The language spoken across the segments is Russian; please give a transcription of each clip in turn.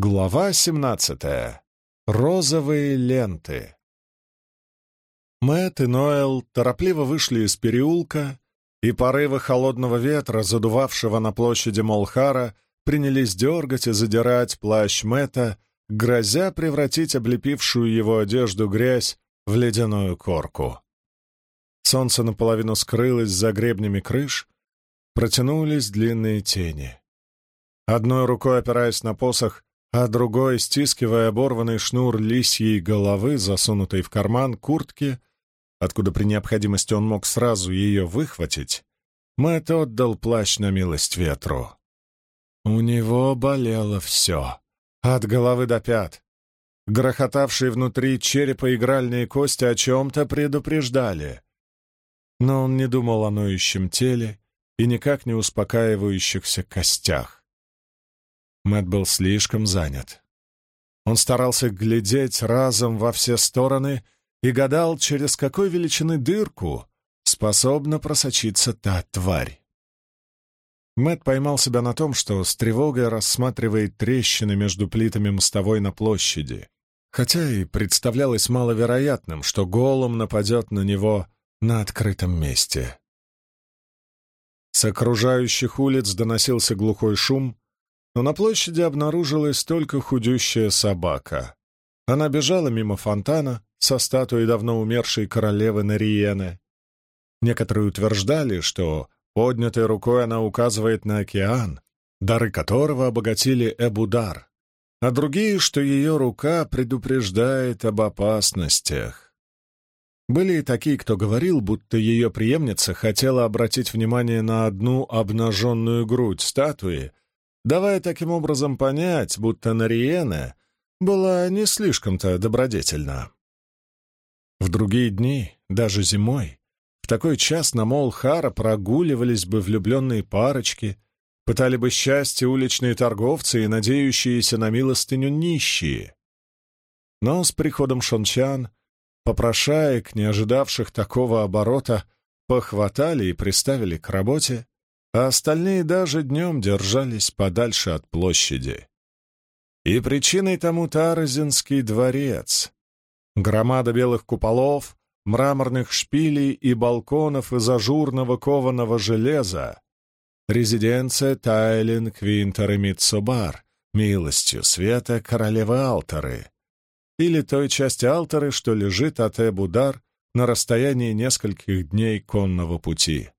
Глава 17. Розовые ленты. Мэтт и Ноэл торопливо вышли из переулка, и порывы холодного ветра, задувавшего на площади Молхара, принялись дергать и задирать плащ Мэтта, грозя превратить облепившую его одежду грязь в ледяную корку. Солнце наполовину скрылось за гребнями крыш, протянулись длинные тени. Одной рукой опираясь на посох, а другой, стискивая оборванный шнур лисьей головы, засунутой в карман куртки, откуда при необходимости он мог сразу ее выхватить, Мэтт отдал плащ на милость ветру. У него болело все, от головы до пят. Грохотавшие внутри черепа игральные кости о чем-то предупреждали. Но он не думал о ноющем теле и никак не успокаивающихся костях. Мэт был слишком занят. Он старался глядеть разом во все стороны и гадал, через какой величины дырку способна просочиться та тварь. Мэт поймал себя на том, что с тревогой рассматривает трещины между плитами мостовой на площади, хотя и представлялось маловероятным, что голом нападет на него на открытом месте. С окружающих улиц доносился глухой шум, но на площади обнаружилась только худющая собака. Она бежала мимо фонтана со статуей давно умершей королевы Нариены. Некоторые утверждали, что поднятой рукой она указывает на океан, дары которого обогатили Эбудар, а другие, что ее рука предупреждает об опасностях. Были и такие, кто говорил, будто ее преемница хотела обратить внимание на одну обнаженную грудь статуи, давая таким образом понять, будто Нариена была не слишком-то добродетельна. В другие дни, даже зимой, в такой час на Молхара прогуливались бы влюбленные парочки, пытали бы счастье уличные торговцы и надеющиеся на милостыню нищие. Но с приходом Шончан попрошаек, не ожидавших такого оборота, похватали и приставили к работе, а остальные даже днем держались подальше от площади. И причиной тому Таразинский дворец. Громада белых куполов, мраморных шпилей и балконов из ажурного кованого железа. Резиденция Тайлин Квинтер и Митсубар, милостью света королевы Алтары. Или той части Алтары, что лежит от Эбудар на расстоянии нескольких дней конного пути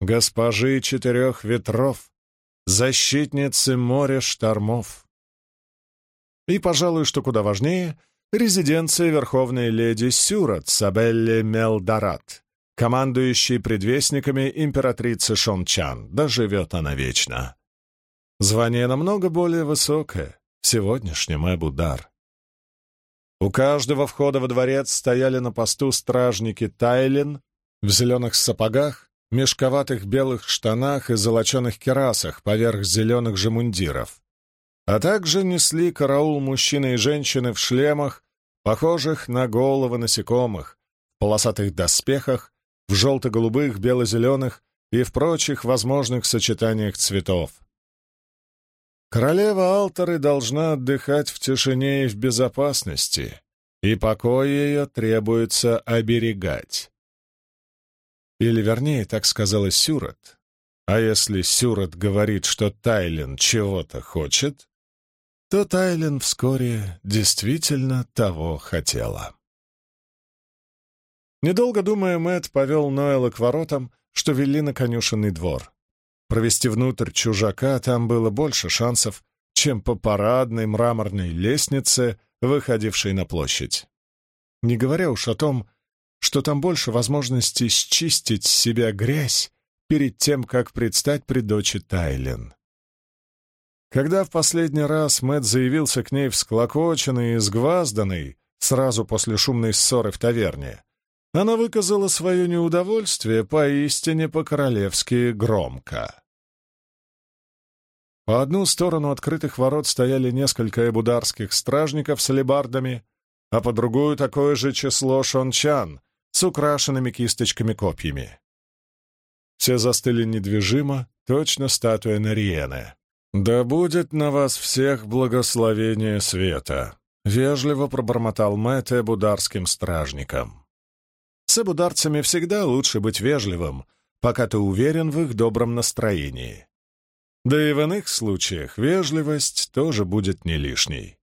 госпожи четырех ветров, защитницы моря штормов. И, пожалуй, что куда важнее, резиденция верховной леди Сюрат Сабелли Мелдорат, командующей предвестниками императрицы Шончан, да живет она вечно. Звание намного более высокое в сегодняшнем Эбудар. У каждого входа во дворец стояли на посту стражники Тайлин в зеленых сапогах мешковатых белых штанах и золоченых керасах поверх зеленых же мундиров. А также несли караул мужчины и женщины в шлемах, похожих на головы насекомых, в полосатых доспехах, в желто-голубых, бело-зеленых и в прочих возможных сочетаниях цветов. Королева Алтары должна отдыхать в тишине и в безопасности, и покой ее требуется оберегать. Или, вернее, так сказала Сюрот. А если Сюрот говорит, что Тайлен чего-то хочет, то Тайлен вскоре действительно того хотела. Недолго думая, Мэтт повел Ноэла к воротам, что вели на конюшенный двор. Провести внутрь чужака там было больше шансов, чем по парадной мраморной лестнице, выходившей на площадь. Не говоря уж о том, что там больше возможности счистить с себя грязь перед тем, как предстать при дочи Тайлен. Когда в последний раз Мэт заявился к ней всклокоченный и сгвазданный, сразу после шумной ссоры в таверне, она выказала свое неудовольствие поистине по-королевски громко. По одну сторону открытых ворот стояли несколько эбударских стражников с лебардами, а по другую такое же число шончан, с украшенными кисточками копьями. Все застыли недвижимо, точно статуя Нариены. «Да будет на вас всех благословение света», — вежливо пробормотал Мэтт эбударским стражникам. С эбударцами всегда лучше быть вежливым, пока ты уверен в их добром настроении. Да и в иных случаях вежливость тоже будет не лишней.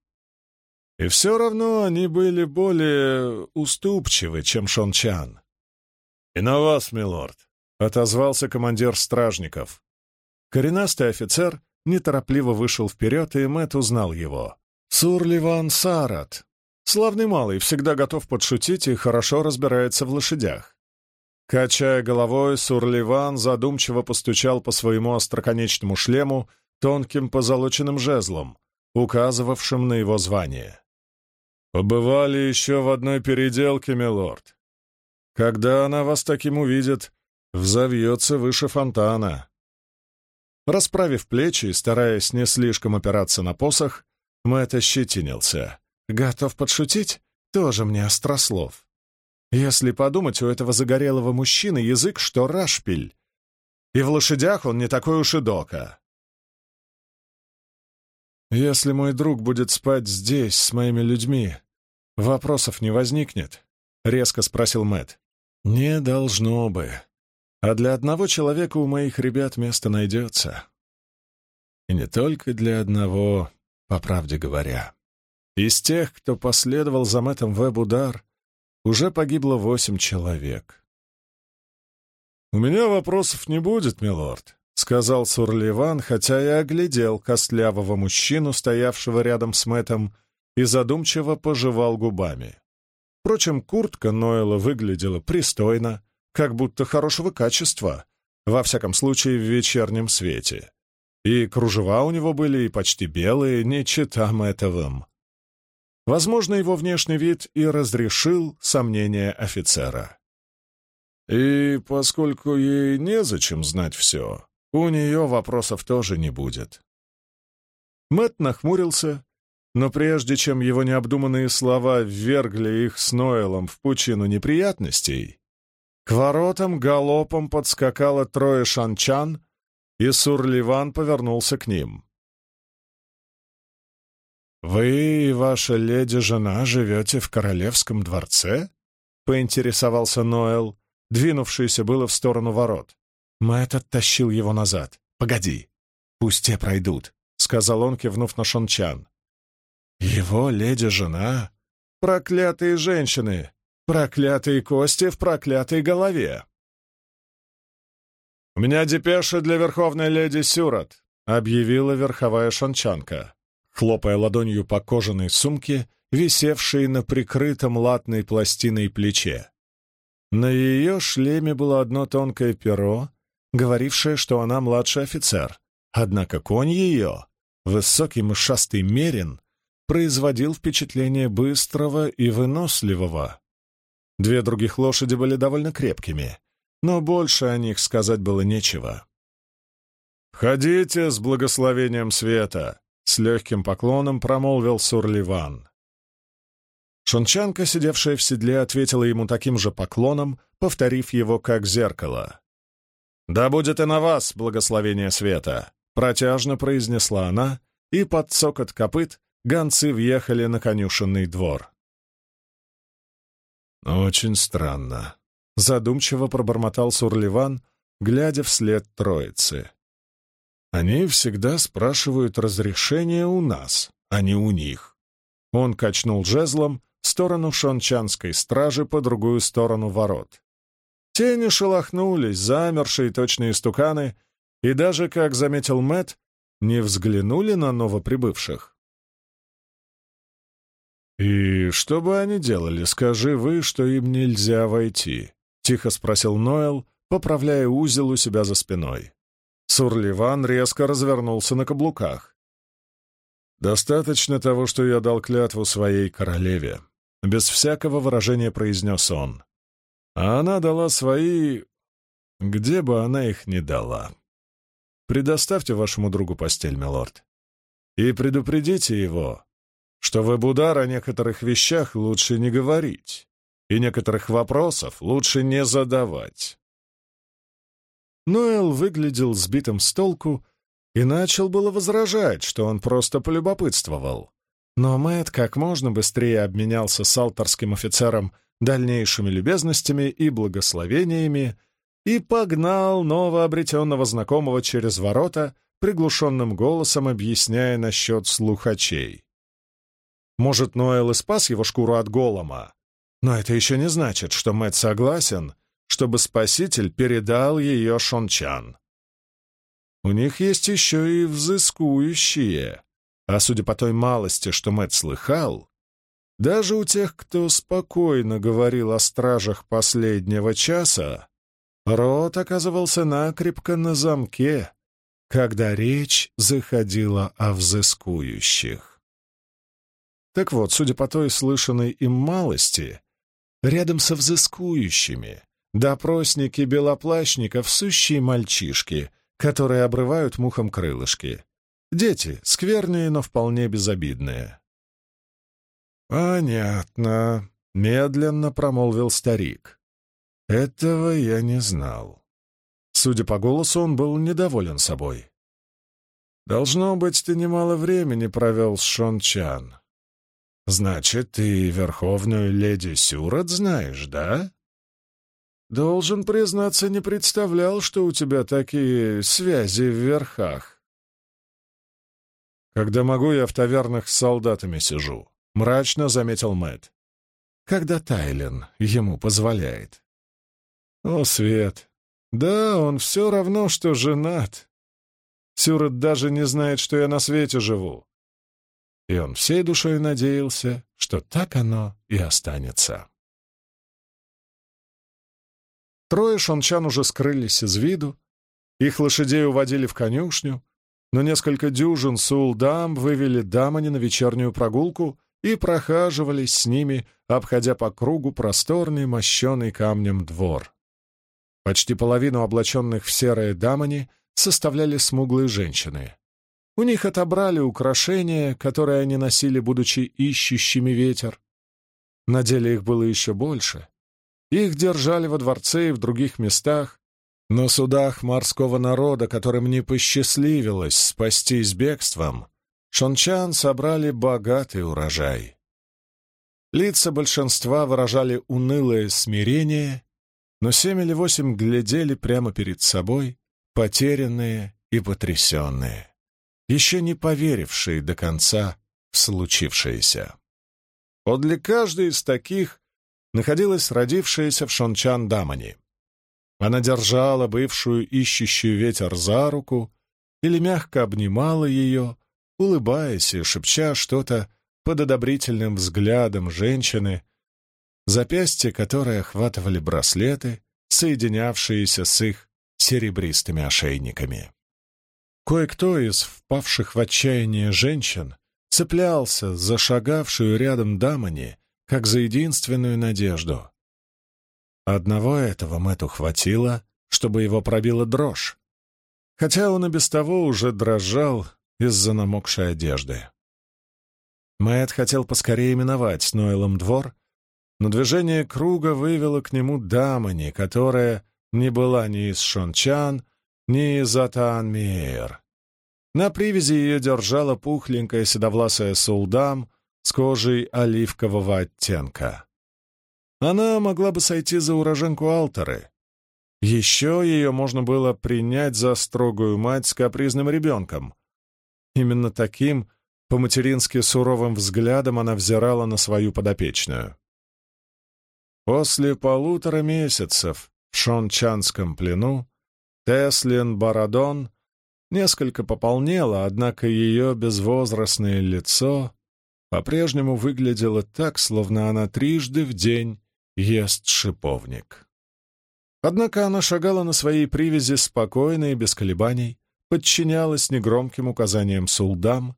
И все равно они были более уступчивы, чем Шончан. «И на вас, милорд», — отозвался командир стражников. Коренастый офицер неторопливо вышел вперед, и Мэт узнал его. Сурливан Сарат. Славный малый, всегда готов подшутить и хорошо разбирается в лошадях. Качая головой, Сурливан задумчиво постучал по своему остроконечному шлему тонким позолоченным жезлом, указывавшим на его звание. «Побывали еще в одной переделке, милорд. Когда она вас таким увидит, взовьется выше фонтана». Расправив плечи и стараясь не слишком опираться на посох, Мэтт ощетинился. «Готов подшутить? Тоже мне острослов. Если подумать, у этого загорелого мужчины язык, что рашпиль. И в лошадях он не такой уж и дока. Если мой друг будет спать здесь с моими людьми, вопросов не возникнет? Резко спросил Мэт. Не должно бы. А для одного человека у моих ребят место найдется. И не только для одного, по правде говоря. Из тех, кто последовал за Мэттом Веб-удар, уже погибло восемь человек. «У меня вопросов не будет, милорд», — сказал Сурливан, хотя и оглядел костлявого мужчину, стоявшего рядом с Мэтом, и задумчиво пожевал губами. Впрочем, куртка Нойла выглядела пристойно, как будто хорошего качества, во всяком случае в вечернем свете. И кружева у него были и почти белые, не чита Мэтовым. Возможно, его внешний вид и разрешил сомнения офицера. И поскольку ей незачем знать все, у нее вопросов тоже не будет. Мэт нахмурился, но прежде чем его необдуманные слова ввергли их с Ноэлом в пучину неприятностей, к воротам галопом подскакало трое шанчан, и Сурливан повернулся к ним. «Вы и ваша леди-жена живете в королевском дворце?» — поинтересовался Ноэл, двинувшийся было в сторону ворот. Мэтт оттащил его назад. «Погоди, пусть те пройдут», — сказал он, кивнув на Шончан. «Его леди-жена? Проклятые женщины! Проклятые кости в проклятой голове!» «У меня депеша для верховной леди Сюрат», — объявила верховая шончанка хлопая ладонью по кожаной сумке, висевшей на прикрытом латной пластиной плече. На ее шлеме было одно тонкое перо, говорившее, что она младший офицер, однако конь ее, высокий мышастый мерин, производил впечатление быстрого и выносливого. Две других лошади были довольно крепкими, но больше о них сказать было нечего. «Ходите с благословением света!» С легким поклоном промолвил Сурливан. Шунчанка, сидевшая в седле, ответила ему таким же поклоном, повторив его как зеркало. «Да будет и на вас благословение света!» — протяжно произнесла она, и под цокот копыт гонцы въехали на конюшенный двор. «Очень странно», — задумчиво пробормотал Сурливан, глядя вслед троицы. Они всегда спрашивают разрешения у нас, а не у них. Он качнул жезлом в сторону шончанской стражи по другую сторону ворот. Тени шелохнулись, замершие точные стуканы, и даже, как заметил Мэт, не взглянули на новоприбывших. «И что бы они делали, скажи вы, что им нельзя войти?» — тихо спросил Ноэл, поправляя узел у себя за спиной. Сурливан резко развернулся на каблуках. «Достаточно того, что я дал клятву своей королеве», — без всякого выражения произнес он. «А она дала свои... где бы она их ни дала. Предоставьте вашему другу постель, милорд, и предупредите его, что в Эбудар о некоторых вещах лучше не говорить, и некоторых вопросов лучше не задавать». Ноэл выглядел сбитым с толку и начал было возражать, что он просто полюбопытствовал. Но Мэтт как можно быстрее обменялся с алтарским офицером дальнейшими любезностями и благословениями и погнал новообретенного знакомого через ворота, приглушенным голосом объясняя насчет слухачей. Может, Ноэл и спас его шкуру от голома, но это еще не значит, что Мэтт согласен, чтобы Спаситель передал ее Шончан. У них есть еще и взыскующие, а судя по той малости, что Мэтт слыхал, даже у тех, кто спокойно говорил о стражах последнего часа, рот оказывался накрепко на замке, когда речь заходила о взыскующих. Так вот, судя по той слышанной им малости, рядом со взыскующими допросники белоплащников — сущие мальчишки, которые обрывают мухом крылышки. Дети, скверные, но вполне безобидные. «Понятно», — медленно промолвил старик. «Этого я не знал». Судя по голосу, он был недоволен собой. «Должно быть, ты немало времени провел с Шончан. Значит, ты верховную леди Сюрот знаешь, да?» «Должен признаться, не представлял, что у тебя такие связи в верхах». «Когда могу, я в тавернах с солдатами сижу», мрачно заметил Мэт. Когда Тайлен ему позволяет. О, Свет! Да, он все равно, что женат. Сюрот даже не знает, что я на свете живу. И он всей душой надеялся, что так оно и останется. Трое шончан уже скрылись из виду, их лошадей уводили в конюшню, но несколько дюжин сулдам вывели дамани на вечернюю прогулку и прохаживались с ними, обходя по кругу просторный, мощеный камнем двор. Почти половину облаченных в серые дамани составляли смуглые женщины. У них отобрали украшения, которые они носили, будучи ищущими ветер. На деле их было еще больше. Их держали во дворце и в других местах, на судах морского народа, которым не посчастливилось спастись бегством, Шончан собрали богатый урожай. Лица большинства выражали унылое смирение, но семь или восемь глядели прямо перед собой, потерянные и потрясенные, еще не поверившие до конца в случившееся. Подле каждой из таких находилась родившаяся в Шончан Дамани. Она держала бывшую ищущую ветер за руку или мягко обнимала ее, улыбаясь и шепча что-то под одобрительным взглядом женщины, запястья которой охватывали браслеты, соединявшиеся с их серебристыми ошейниками. Кое-кто из впавших в отчаяние женщин цеплялся за шагавшую рядом дамани, как за единственную надежду. Одного этого Мэтту хватило, чтобы его пробила дрожь, хотя он и без того уже дрожал из-за намокшей одежды. Мэтт хотел поскорее миновать с Нойлом двор, но движение круга вывело к нему Дамани, которая не была ни из Шончан, ни из Атаан-Мейер. На привязи ее держала пухленькая седовласая сулдам с кожей оливкового оттенка. Она могла бы сойти за уроженку Алтеры. Еще ее можно было принять за строгую мать с капризным ребенком, Именно таким, по-матерински суровым взглядом она взирала на свою подопечную. После полутора месяцев в шончанском плену Теслин Барадон несколько пополнела, однако ее безвозрастное лицо по-прежнему выглядело так, словно она трижды в день ест шиповник. Однако она шагала на своей привязи спокойно и без колебаний, подчинялась негромким указаниям сулдам.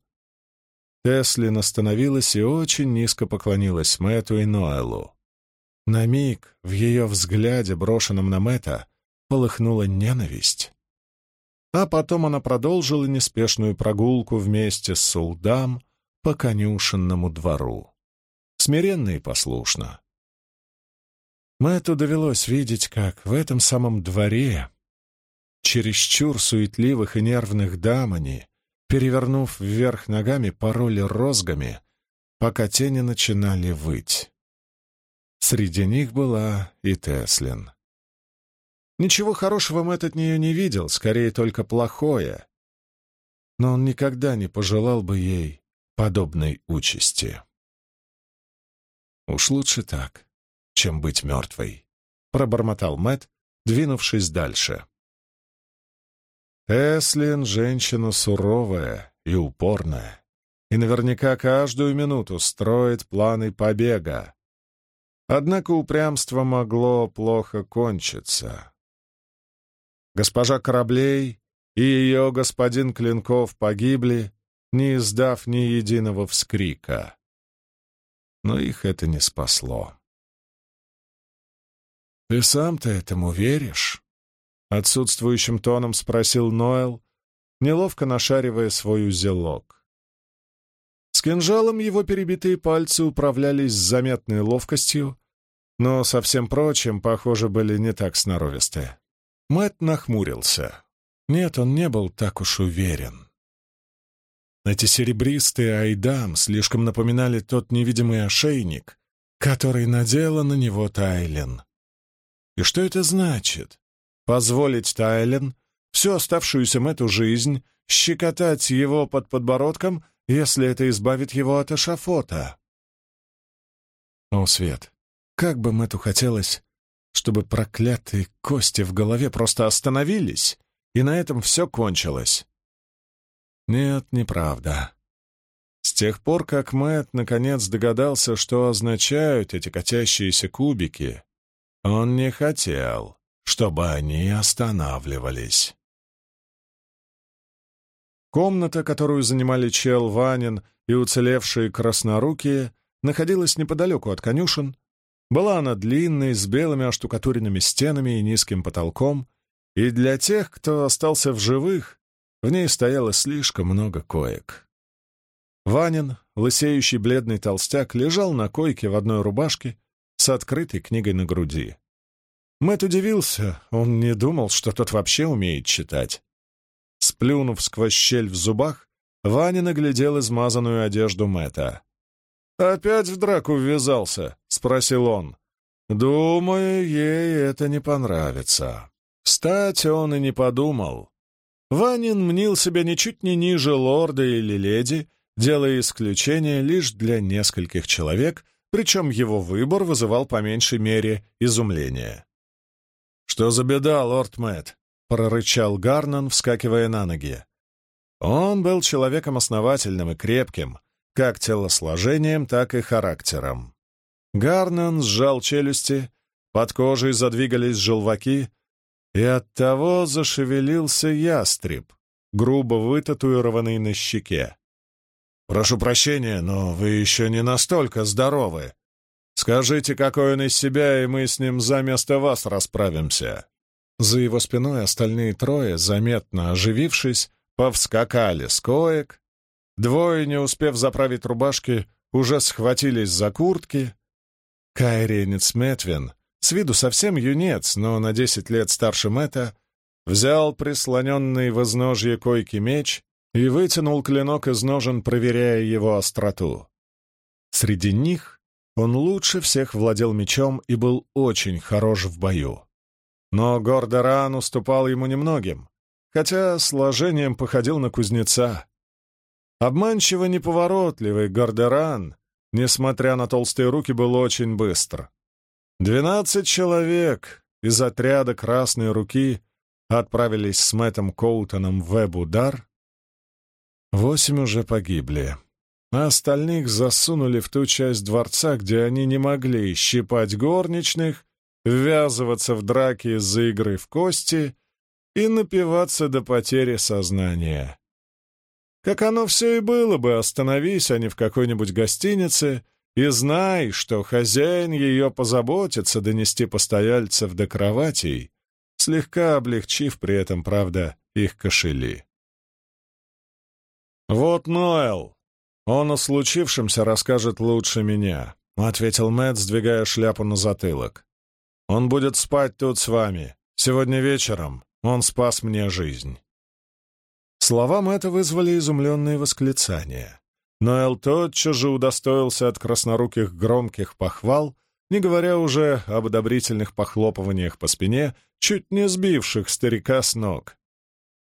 Теслин остановилась и очень низко поклонилась Мэту и Ноэлу. На миг в ее взгляде, брошенном на Мэта, полыхнула ненависть. А потом она продолжила неспешную прогулку вместе с Сулдам по конюшенному двору. Смиренно и послушно. Мэту довелось видеть, как в этом самом дворе чересчур суетливых и нервных дам они, перевернув вверх ногами, пороли розгами, пока тени начинали выть. Среди них была и Теслин. Ничего хорошего Мэтт от нее не видел, скорее только плохое. Но он никогда не пожелал бы ей подобной участи. «Уж лучше так, чем быть мертвой», — пробормотал Мэтт, двинувшись дальше. Эслин — женщина суровая и упорная, и наверняка каждую минуту строит планы побега. Однако упрямство могло плохо кончиться. Госпожа кораблей и ее господин Клинков погибли, не издав ни единого вскрика. Но их это не спасло. «Ты сам-то этому веришь?» Отсутствующим тоном спросил Ноэл, неловко нашаривая свой узелок. С кинжалом его перебитые пальцы управлялись с заметной ловкостью, но со всем прочим, похоже, были не так сноровисты. Мэт нахмурился. Нет, он не был так уж уверен. Эти серебристые айдам слишком напоминали тот невидимый ошейник, который надела на него Тайлен. И что это значит? Позволить Тайлен всю оставшуюся Мэтту жизнь щекотать его под подбородком, если это избавит его от эшафота? О, Свет, как бы Мэтту хотелось, чтобы проклятые кости в голове просто остановились, и на этом все кончилось. Нет, неправда. С тех пор, как Мэтт наконец догадался, что означают эти катящиеся кубики, он не хотел, чтобы они останавливались. Комната, которую занимали Чел Ванин и уцелевшие краснорукие, находилась неподалеку от конюшен. Была она длинной, с белыми оштукатуренными стенами и низким потолком, и для тех, кто остался в живых, в ней стояло слишком много коек. Ванин, лысеющий бледный толстяк, лежал на койке в одной рубашке с открытой книгой на груди. Мэт удивился, он не думал, что тот вообще умеет читать. Сплюнув сквозь щель в зубах, Ваня наглядел измазанную одежду Мэта. «Опять в драку ввязался?» — спросил он. «Думаю, ей это не понравится». Встать он и не подумал. Ванин мнил себя ничуть не ниже лорда или леди, делая исключение лишь для нескольких человек, причем его выбор вызывал по меньшей мере изумление. «Что за беда, лорд Мэтт?» — прорычал Гарнан, вскакивая на ноги. Он был человеком основательным и крепким, как телосложением, так и характером. Гарнан сжал челюсти, под кожей задвигались желваки, и оттого зашевелился ястреб, грубо вытатуированный на щеке. «Прошу прощения, но вы еще не настолько здоровы», Скажите, какой он из себя, и мы с ним за место вас расправимся». За его спиной остальные трое, заметно оживившись, повскакали с коек. Двое, не успев заправить рубашки, уже схватились за куртки. Кайренец Метвин, с виду совсем юнец, но на десять лет старше Мэтта, взял прислоненный в изножье койки меч и вытянул клинок из ножен, проверяя его остроту. Среди них он лучше всех владел мечом и был очень хорош в бою. Но Гордоран уступал ему немногим, хотя сложением походил на кузнеца. Обманчиво неповоротливый Гордеран, несмотря на толстые руки, был очень быстр. Двенадцать человек из отряда «Красной руки» отправились с Мэттом Коутоном в Эбудар. Восемь уже погибли а остальных засунули в ту часть дворца, где они не могли щипать горничных, ввязываться в драки из-за игры в кости и напиваться до потери сознания. Как оно все и было бы, остановись они в какой-нибудь гостинице и знай, что хозяин ее позаботится донести постояльцев до кроватей, слегка облегчив при этом, правда, их кошели. «Вот Ноэл!» «Он о случившемся расскажет лучше меня», — ответил Мэтт, сдвигая шляпу на затылок. «Он будет спать тут с вами, сегодня вечером, Он спас мне жизнь». Словам это вызвали изумленные восклицания. Ноэл тотчас же удостоился от красноруких громких похвал, не говоря уже об одобрительных похлопываниях по спине, чуть не сбивших старика с ног.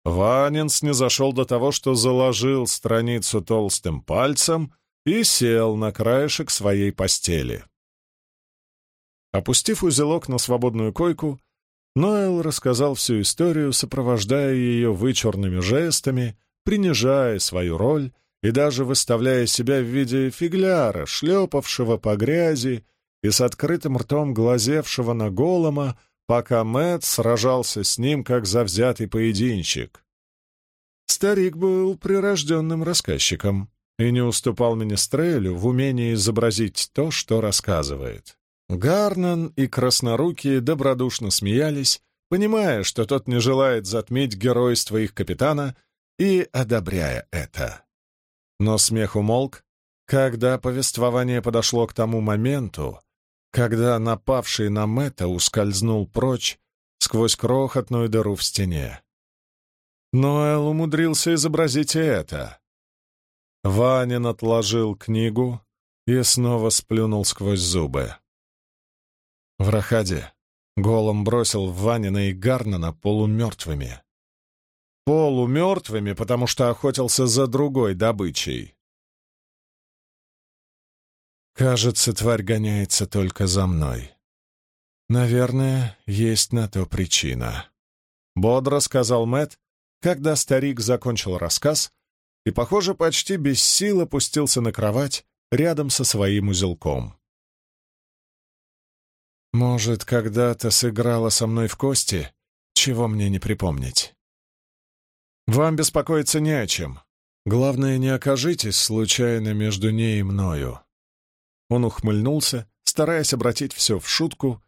Ванин снизошел до того, что заложил страницу толстым пальцем и сел на краешек своей постели. Опустив узелок на свободную койку, Ноэл рассказал всю историю, сопровождая ее вычурными жестами, принижая свою роль и даже выставляя себя в виде фигляра, шлепавшего по грязи и с открытым ртом глазевшего на голома, пока Мэтт сражался с ним, как завзятый поединщик. Старик был прирожденным рассказчиком и не уступал Министрелю в умении изобразить то, что рассказывает. Гарнан и Краснорукие добродушно смеялись, понимая, что тот не желает затмить геройство их капитана и одобряя это. Но смех умолк, когда повествование подошло к тому моменту, когда напавший на Мэтта ускользнул прочь сквозь крохотную дыру в стене. Ноэл умудрился изобразить и это. Ванин отложил книгу и снова сплюнул сквозь зубы. В Рахаде голом бросил Ванина и Гарнана полумертвыми. Полумертвыми, потому что охотился за другой добычей. Кажется, тварь гоняется только за мной. Наверное, есть на то причина. Бодро сказал Мэт, когда старик закончил рассказ и, похоже, почти без сил опустился на кровать рядом со своим узелком. Может, когда-то сыграла со мной в кости, чего мне не припомнить. Вам беспокоиться не о чем. Главное, не окажитесь случайно между ней и мною. Он ухмыльнулся, стараясь обратить все в шутку,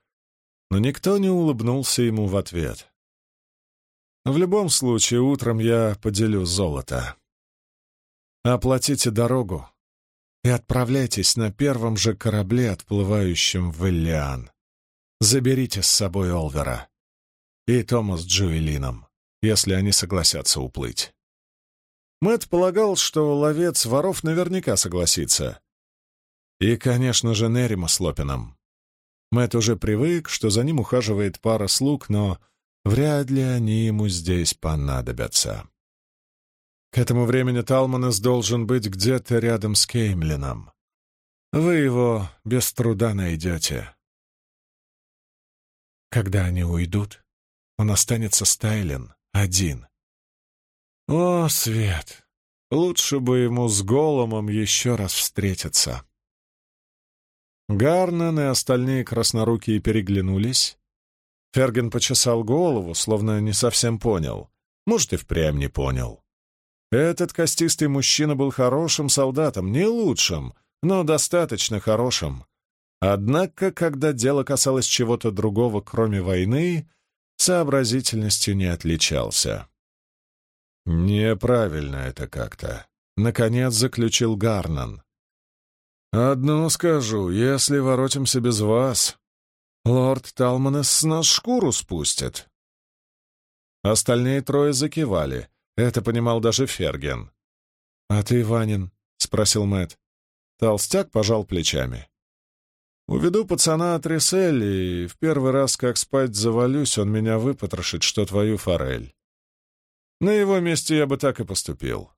но никто не улыбнулся ему в ответ. В любом случае, утром я поделю золото. Оплатите дорогу и отправляйтесь на первом же корабле, отплывающем в Эллиан. Заберите с собой Олвера и Тома с Джуэлином, если они согласятся уплыть. Мэт полагал, что ловец воров наверняка согласится, и, конечно же, Нерима с Лопином. Мэтт уже привык, что за ним ухаживает пара слуг, но вряд ли они ему здесь понадобятся. К этому времени Талманес должен быть где-то рядом с Кеймлином. Вы его без труда найдете. Когда они уйдут, он останется Стайлен один. О, Свет! Лучше бы ему с Голомом еще раз встретиться. Гарнен и остальные краснорукие переглянулись. Ферген почесал голову, словно не совсем понял. Может, и впрямь не понял. Этот костистый мужчина был хорошим солдатом, не лучшим, но достаточно хорошим. Однако, когда дело касалось чего-то другого, кроме войны, сообразительностью не отличался. «Неправильно это как-то», — наконец заключил Гарнан. «Одно скажу, если воротимся без вас, лорд Талманес с нас шкуру спустит». Остальные трое закивали. Это понимал даже Ферген. «А ты, Ванин?» — спросил Мэт. Толстяк пожал плечами. «Уведу пацана от Риселли, и в первый раз, как спать завалюсь, он меня выпотрошит, что твою форель. На его месте я бы так и поступил.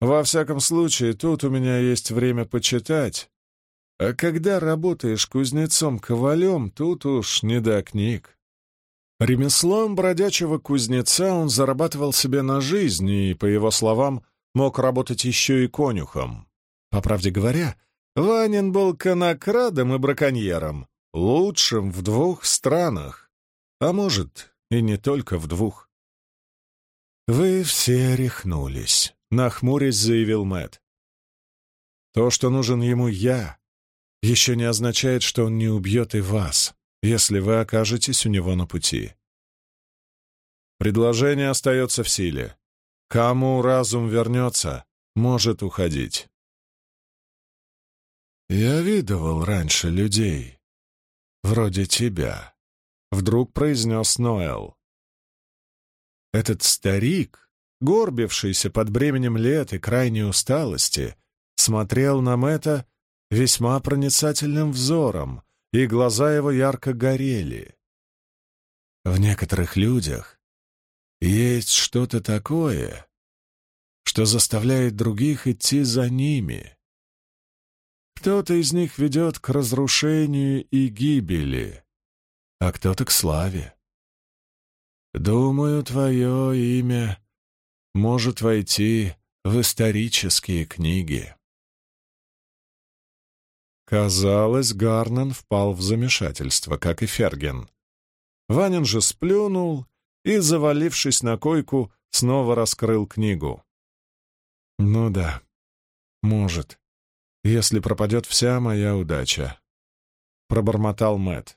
Во всяком случае, тут у меня есть время почитать. А когда работаешь кузнецом-ковалем, тут уж не до книг. Ремеслом бродячего кузнеца он зарабатывал себе на жизнь и, по его словам, мог работать еще и конюхом. По правде говоря, Ванин был конокрадом и браконьером, лучшим в двух странах, а может, и не только в двух. «Вы все рехнулись», нахмурясь, заявил Мэт. То, что нужен ему я, еще не означает, что он не убьет и вас, если вы окажетесь у него на пути. Предложение остается в силе. Кому разум вернется, может уходить. «Я видывал раньше людей, вроде тебя», — вдруг произнес Ноэл. этот старик, горбившийся под бременем лет и крайней усталости, смотрел на Мэтта весьма проницательным взором, и глаза его ярко горели. В некоторых людях есть что-то такое, что заставляет других идти за ними. Кто-то из них ведет к разрушению и гибели, а кто-то к славе. Думаю, твое имя может войти в исторические книги. Казалось, Гарнан впал в замешательство, как и Ферген. Ванин же сплюнул и, завалившись на койку, снова раскрыл книгу. «Ну да, может, если пропадет вся моя удача», — пробормотал Мэт.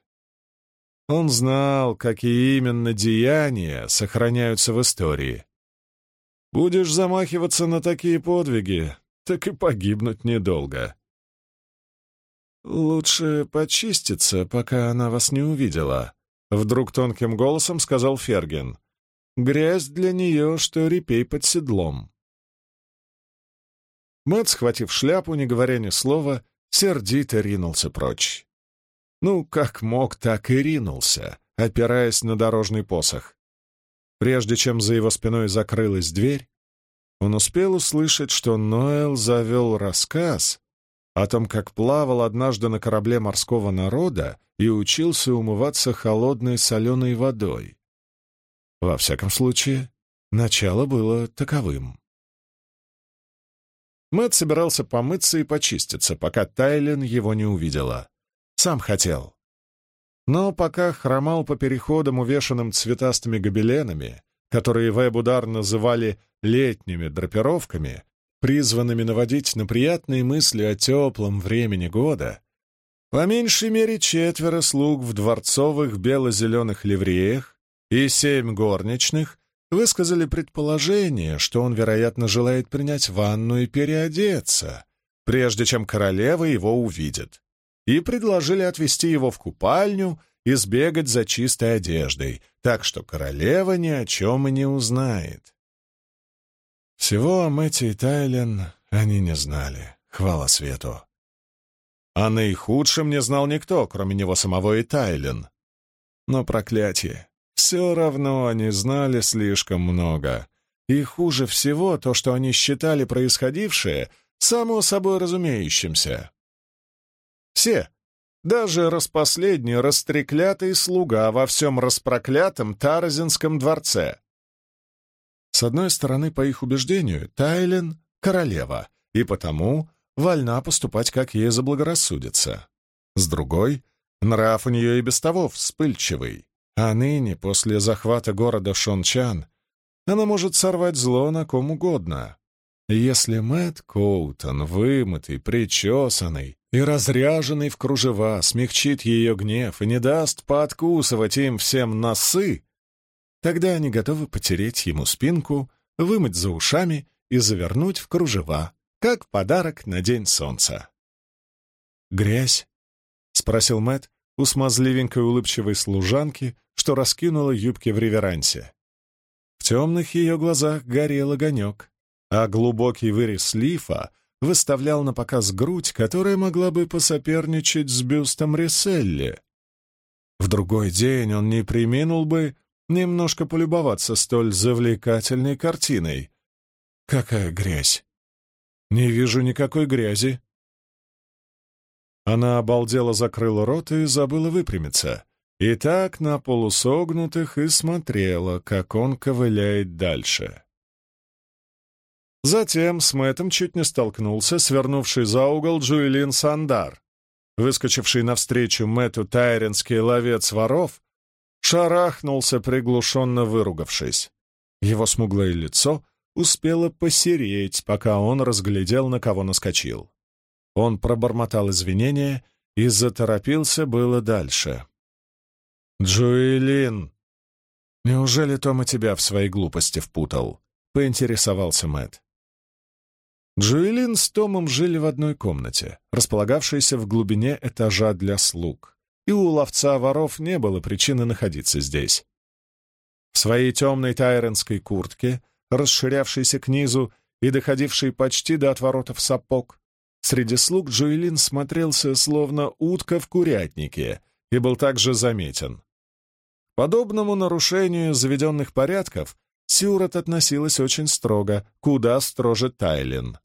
Он знал, какие именно деяния сохраняются в истории. Будешь замахиваться на такие подвиги, так и погибнуть недолго. «Лучше почиститься, пока она вас не увидела», — вдруг тонким голосом сказал Ферген. «Грязь для нее, что репей под седлом». Мэтт, схватив шляпу, не говоря ни слова, сердито ринулся прочь. Ну, как мог, так и ринулся, опираясь на дорожный посох. Прежде чем за его спиной закрылась дверь, он успел услышать, что Ноэл завел рассказ о том, как плавал однажды на корабле морского народа и учился умываться холодной соленой водой. Во всяком случае, начало было таковым. Мэт собирался помыться и почиститься, пока Тайлин его не увидела. Сам хотел. Но пока хромал по переходам, увешанным цветастыми гобеленами, которые Вебудар называли «летними драпировками», призванными наводить на приятные мысли о теплом времени года, по меньшей мере четверо слуг в дворцовых бело-зеленых ливреях и семь горничных высказали предположение, что он, вероятно, желает принять ванну и переодеться, прежде чем королева его увидит, и предложили отвезти его в купальню и сбегать за чистой одеждой, так что королева ни о чем и не узнает. Всего о Мэтте и Тайлен они не знали, хвала свету. А наихудшем не знал никто, кроме него самого и Тайлен. Но проклятие, все равно они знали слишком много. И хуже всего то, что они считали происходившее само собой разумеющимся. Все, даже распоследний растреклятый слуга во всем распроклятом Таразинском дворце. С одной стороны, по их убеждению, Тайлен — королева, и потому вольна поступать, как ей заблагорассудится. С другой, нрав у нее и без того вспыльчивый. А ныне, после захвата города Шончан, она может сорвать зло на ком угодно. Если Мэтт Коутон, вымытый, причесанный и разряженный в кружева, смягчит ее гнев и не даст пооткусывать им всем носы, тогда они готовы потереть ему спинку, вымыть за ушами и завернуть в кружева, как подарок на День Солнца. «Грязь?» — спросил Мэтт у смазливенькой улыбчивой служанки, что раскинула юбки в реверансе. В темных ее глазах горел огонек, а глубокий вырез лифа выставлял на показ грудь, которая могла бы посоперничать с бюстом Риселли. В другой день он не приминул бы немножко полюбоваться столь завлекательной картиной. Какая грязь! Не вижу никакой грязи. Она обалдела закрыла рот и забыла выпрямиться. И так на полусогнутых и смотрела, как он ковыляет дальше. Затем с Мэттом чуть не столкнулся, свернувший за угол Джуэлин Сандар. Выскочивший навстречу Мэтту тайренский ловец воров шарахнулся, приглушенно выругавшись. Его смуглое лицо успело посереть, пока он разглядел, на кого наскочил. Он пробормотал извинения и заторопился было дальше. «Джуэлин!» «Неужели Тома тебя в своей глупости впутал?» — поинтересовался Мэт. Джуэлин с Томом жили в одной комнате, располагавшейся в глубине этажа для слуг, и у ловца воров не было причины находиться здесь. В своей темной тайренской куртке, расширявшейся к низу и доходившей почти до отворотов сапог, среди слуг Джоэлин смотрелся словно утка в курятнике и был также заметен. Подобному нарушению заведенных порядков Сюрот относилась очень строго, куда строже Тайлин.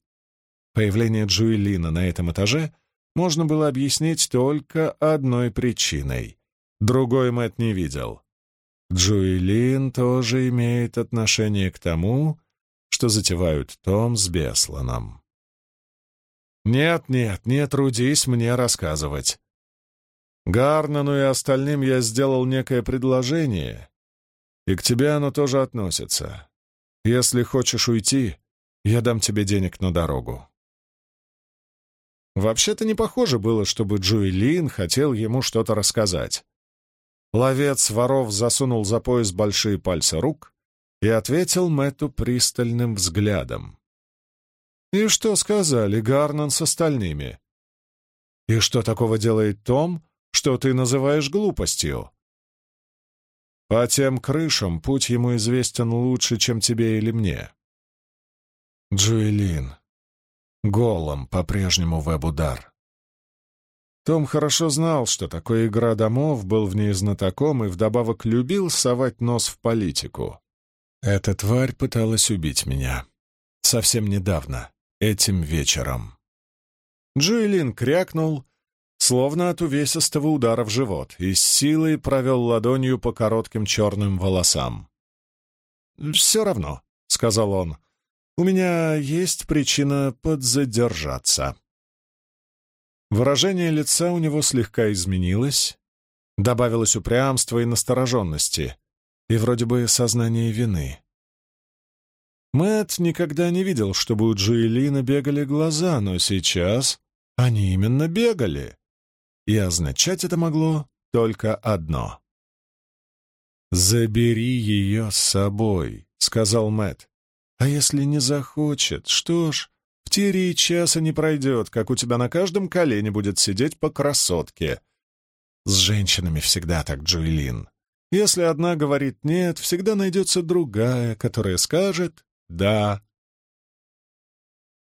Появление Джуэлина на этом этаже можно было объяснить только одной причиной. Другой Мэтт не видел. Джуэлин тоже имеет отношение к тому, что затевают Том с Бесланом. «Нет, нет, не трудись мне рассказывать. Гарнану и остальным я сделал некое предложение, и к тебе оно тоже относится. Если хочешь уйти, я дам тебе денег на дорогу». Вообще-то не похоже было, чтобы Джуэлин хотел ему что-то рассказать. Ловец воров засунул за пояс большие пальцы рук и ответил Мэтту пристальным взглядом. «И что сказали Гарнан с остальными? И что такого делает Том, что ты называешь глупостью?» «По тем крышам путь ему известен лучше, чем тебе или мне». «Джуэлин, голом по-прежнему веб-удар. Том хорошо знал, что такое игра домов, был в ней знатоком и вдобавок любил совать нос в политику. Эта тварь пыталась убить меня. Совсем недавно, этим вечером. Джуэлин крякнул, словно от увесистого удара в живот, и с силой провел ладонью по коротким черным волосам. «Все равно», — сказал он, у меня есть причина подзадержаться». Выражение лица у него слегка изменилось, добавилось упрямство и настороженности, и вроде бы сознание вины. Мэт никогда не видел, чтобы у Джуэлина бегали глаза, но сейчас они именно бегали. И означать это могло только одно. «Забери ее с собой», — сказал Мэт. А если не захочет, что ж, в тире часа не пройдет, как у тебя на каждом колене будет сидеть по красотке. С женщинами всегда так, Джуэлин. Если одна говорит «нет», всегда найдется другая, которая скажет «да».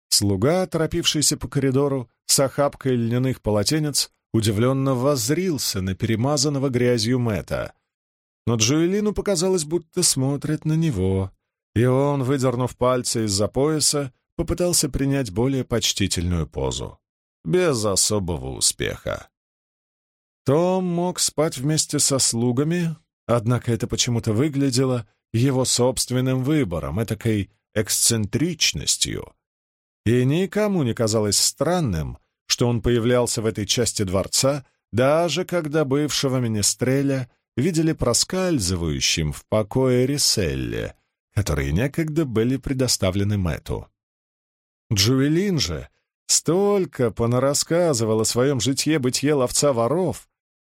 Слуга, торопившийся по коридору с охапкой льняных полотенец, удивленно воззрился на перемазанного грязью Мэта. Но Джуэлину показалось, будто смотрит на него. И он, выдернув пальцы из-за пояса, попытался принять более почтительную позу. Без особого успеха. Том мог спать вместе со слугами, однако это почему-то выглядело его собственным выбором, этакой эксцентричностью. И никому не казалось странным, что он появлялся в этой части дворца, даже когда бывшего министреля видели проскальзывающим в покое Риселле, которые некогда были предоставлены Мэту. Джуэлин же столько понарассказывал о своем житье-бытие ловца воров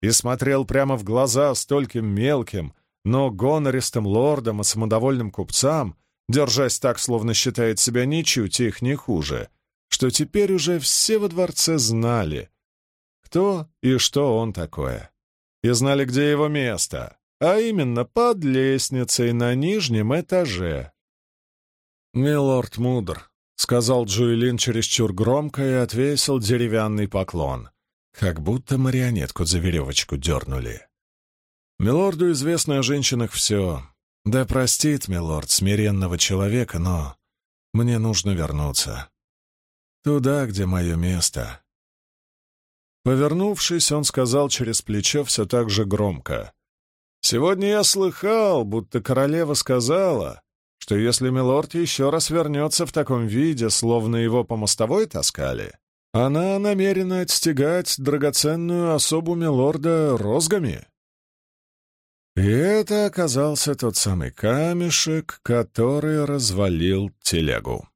и смотрел прямо в глаза стольким мелким, но гонористым лордам и самодовольным купцам, держась так, словно считает себя ничуть их не хуже, что теперь уже все во дворце знали, кто и что он такое, и знали, где его место а именно под лестницей на нижнем этаже. «Милорд мудр», — сказал Джуэлин чересчур громко и отвесил деревянный поклон, как будто марионетку за веревочку дернули. «Милорду известно о женщинах все. Да простит, милорд, смиренного человека, но мне нужно вернуться. Туда, где мое место». Повернувшись, он сказал через плечо все так же громко. Сегодня я слыхал, будто королева сказала, что если милорд еще раз вернется в таком виде, словно его по мостовой таскали, она намерена отстегать драгоценную особу милорда розгами. И это оказался тот самый камешек, который развалил телегу.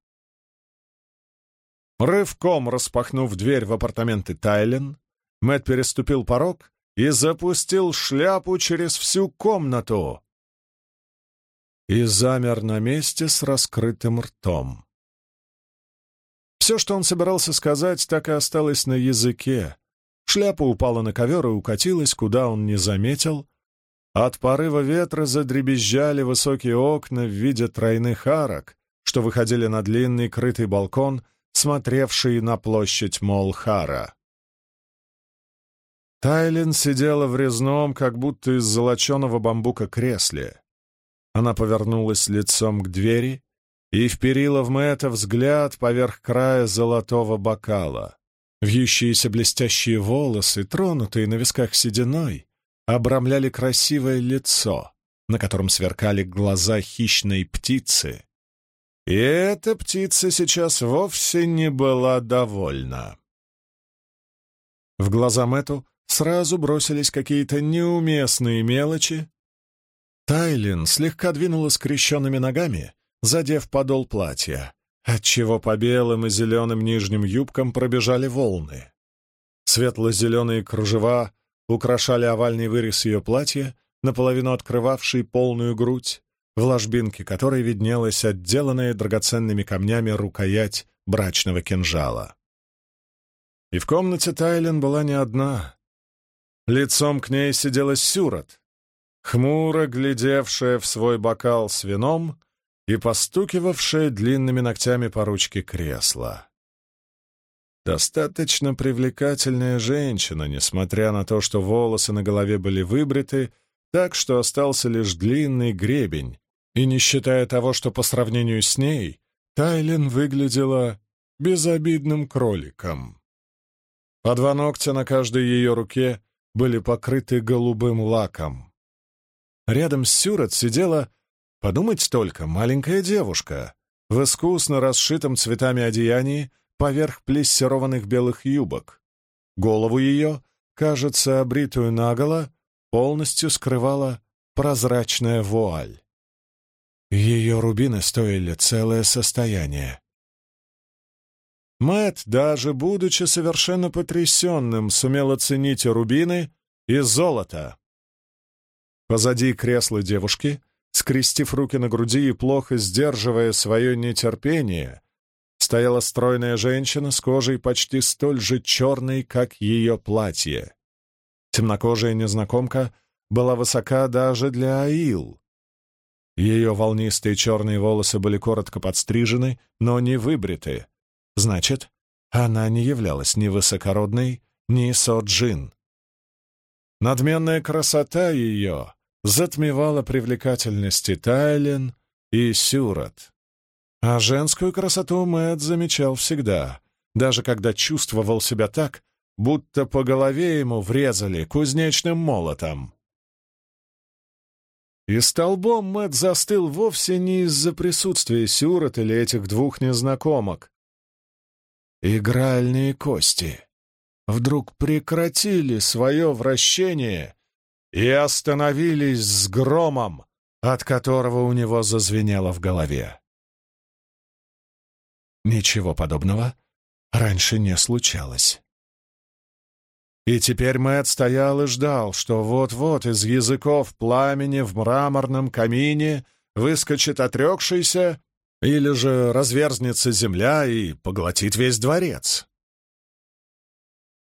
Рывком распахнув дверь в апартаменты Тайлен, Мэтт переступил порог и запустил шляпу через всю комнату. И замер на месте с раскрытым ртом. Все, что он собирался сказать, так и осталось на языке. Шляпа упала на ковер и укатилась, куда он не заметил, От порыва ветра задребезжали высокие окна в виде тройных арок, что выходили на длинный крытый балкон, смотревший на площадь Молхара. Тайлин сидела в резном, как будто из золоченого бамбука кресле. Она повернулась лицом к двери и вперила в Мэтта взгляд поверх края золотого бокала. Вьющиеся блестящие волосы, тронутые на висках сединой, обрамляли красивое лицо, на котором сверкали глаза хищной птицы. И эта птица сейчас вовсе не была довольна. В глаза Мэту сразу бросились какие-то неуместные мелочи. Тайлин слегка двинула скрещенными ногами, задев подол платья, отчего по белым и зеленым нижним юбкам пробежали волны. Светло-зеленые кружева украшали овальный вырез ее платья, наполовину открывавший полную грудь, в ложбинке которой виднелась отделанная драгоценными камнями рукоять брачного кинжала. И в комнате Тайлен была не одна. Лицом к ней сидела Сюрот, хмуро глядевшая в свой бокал с вином и постукивавшая длинными ногтями по ручке кресла. Достаточно привлекательная женщина, несмотря на то, что волосы на голове были выбриты, так что остался лишь длинный гребень, и не считая того, что по сравнению с ней, Тайлен выглядела безобидным кроликом. По два ногтя на каждой ее руке были покрыты голубым лаком. Рядом с Сюрот сидела, подумать только, маленькая девушка в искусно расшитом цветами одеянии поверх плессированных белых юбок. Голову ее, кажется, обритую наголо, полностью скрывала прозрачная вуаль. Ее рубины стоили целое состояние. Мэт, даже будучи совершенно потрясенным, сумел оценить рубины и золото. Позади кресла девушки, скрестив руки на груди и плохо сдерживая свое нетерпение, стояла стройная женщина с кожей почти столь же черной, как ее платье. Темнокожая незнакомка была высока даже для Аил. Ее волнистые черные волосы были коротко подстрижены, но не выбриты, Значит, она не являлась ни высокородной, ни соджин. Надменная красота ее затмевала привлекательности Тайлен и Сюрат. А женскую красоту Мэтт замечал всегда, даже когда чувствовал себя так, будто по голове ему врезали кузнечным молотом. И столбом Мэтт застыл вовсе не из-за присутствия Сюрат или этих двух незнакомок, Игральные кости вдруг прекратили свое вращение и остановились с громом, от которого у него зазвенело в голове. Ничего подобного раньше не случалось. И теперь Мэтт стоял и ждал, что вот-вот из языков пламени в мраморном камине выскочит отрекшийся или же разверзнется земля и поглотит весь дворец.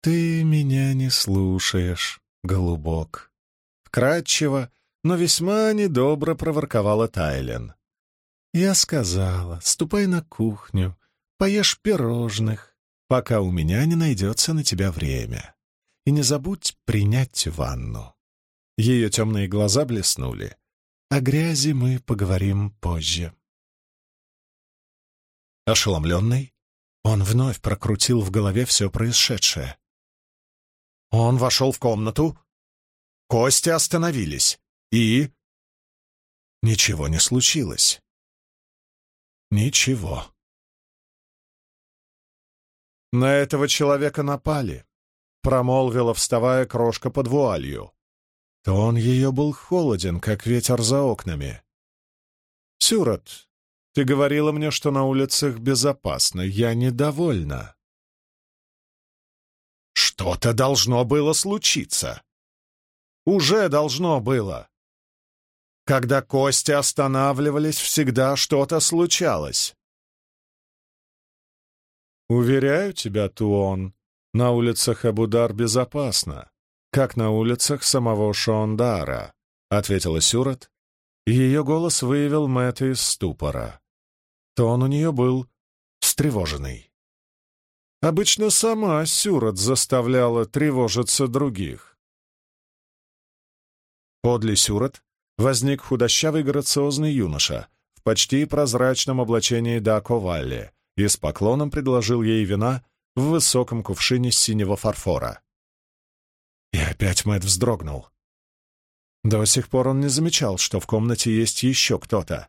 «Ты меня не слушаешь, голубок», — вкратчиво, но весьма недобро проворковала Тайлен. «Я сказала, ступай на кухню, поешь пирожных, пока у меня не найдется на тебя время. И не забудь принять ванну». Ее темные глаза блеснули. «О грязи мы поговорим позже». Ошеломленный, он вновь прокрутил в голове все происшедшее. Он вошел в комнату. Кости остановились. И... Ничего не случилось. Ничего. На этого человека напали, промолвила, вставая крошка под вуалью. Тон ее был холоден, как ветер за окнами. «Сюрот, ты говорила мне, что на улицах безопасно. Я недовольна. Что-то должно было случиться. Уже должно было. Когда кости останавливались, всегда что-то случалось. Уверяю тебя, Туон, на улицах Абудар безопасно, как на улицах самого Шондара, ответила Сюрот, и ее голос выявил Мэтта из ступора. Тон у нее был встревоженный. Обычно сама Сюрот заставляла тревожиться других. Подле Сюрот возник худощавый грациозный юноша в почти прозрачном облачении Дако Валли и с поклоном предложил ей вина в высоком кувшине синего фарфора. И опять Мэтт вздрогнул. До сих пор он не замечал, что в комнате есть еще кто-то.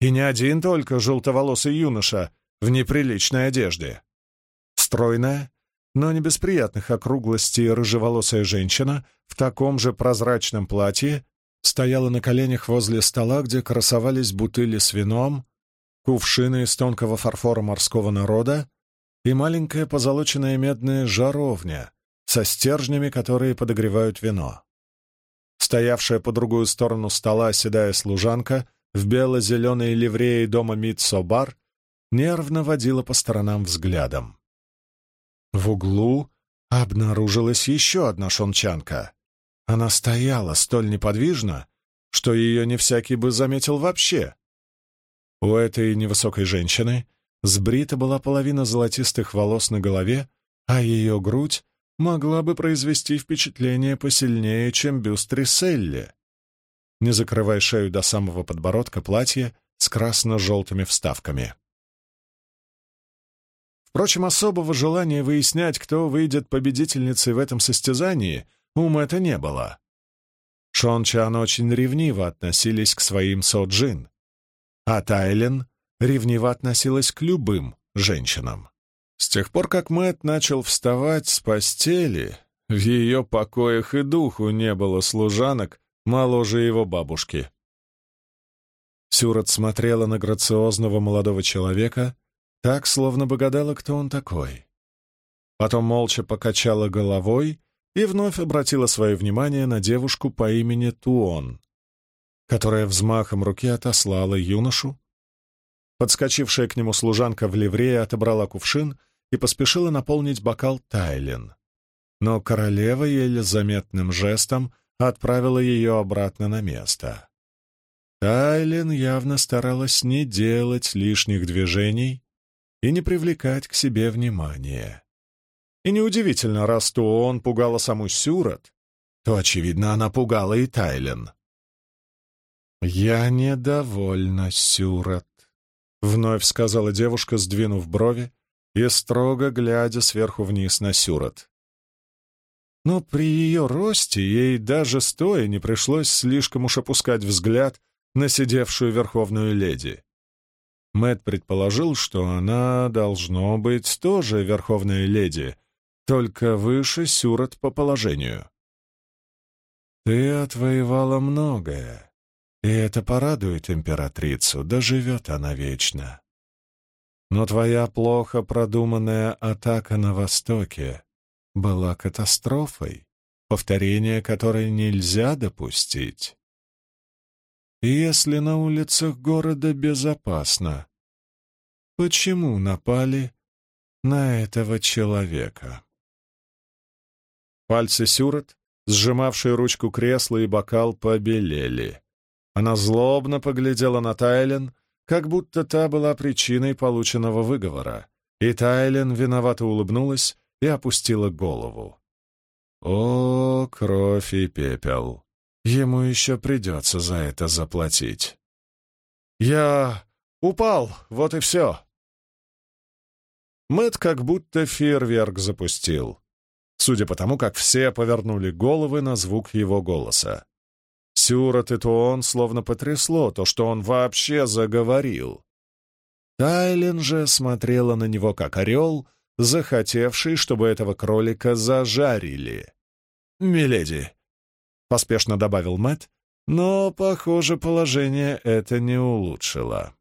И не один только желтоволосый юноша в неприличной одежде. Стройная, но не без приятных округлостей рыжеволосая женщина в таком же прозрачном платье стояла на коленях возле стола, где красовались бутыли с вином, кувшины из тонкого фарфора морского народа и маленькая позолоченная медная жаровня со стержнями, которые подогревают вино. Стоявшая по другую сторону стола седая служанка в бело-зеленой ливреи дома Митсобар нервно водила по сторонам взглядом. В углу обнаружилась еще одна шончанка. Она стояла столь неподвижно, что ее не всякий бы заметил вообще. У этой невысокой женщины сбрита была половина золотистых волос на голове, а ее грудь могла бы произвести впечатление посильнее, чем бюст Риселли. Не закрывая шею до самого подбородка платье с красно-желтыми вставками. Впрочем, особого желания выяснять, кто выйдет победительницей в этом состязании, у Мэтта не было. Шон Чан очень ревниво относились к своим соджин, а Тайлен ревниво относилась к любым женщинам. С тех пор, как Мэт начал вставать с постели, в ее покоях и духу не было служанок моложе его бабушки. Сюрот смотрела на грациозного молодого человека, так, словно бы гадала, кто он такой. Потом молча покачала головой и вновь обратила свое внимание на девушку по имени Туон, которая взмахом руки отослала юношу. Подскочившая к нему служанка в ливрее отобрала кувшин и поспешила наполнить бокал Тайлин. Но королева еле заметным жестом отправила ее обратно на место. Тайлин явно старалась не делать лишних движений и не привлекать к себе внимания. И неудивительно, раз то он пугала саму Сюрот, то, очевидно, она пугала и Тайлен. «Я недовольна, Сюрот», — вновь сказала девушка, сдвинув брови и строго глядя сверху вниз на Сюрот. Но при ее росте ей даже стоя не пришлось слишком уж опускать взгляд на сидевшую верховную леди. Мэт предположил, что она, должно быть, тоже верховная леди, только выше Сюрот по положению. «Ты отвоевала многое, и это порадует императрицу, доживет она вечно. Но твоя плохо продуманная атака на Востоке была катастрофой, повторение которой нельзя допустить. И если на улицах города безопасно, почему напали на этого человека? Пальцы Сюрот, сжимавшие ручку кресла и бокал, побелели. Она злобно поглядела на Тайлен, как будто та была причиной полученного выговора, и Тайлен виновато улыбнулась и опустила голову. О, кровь и пепел! Ему еще придется за это заплатить. «Я упал, вот и все!» Мэт как будто фейерверк запустил, судя по тому, как все повернули головы на звук его голоса. Сюрот и Туон словно потрясло то, что он вообще заговорил. Тайлен же смотрела на него как орел, захотевший, чтобы этого кролика зажарили. «Миледи», — поспешно добавил Мэтт, но, похоже, положение это не улучшило.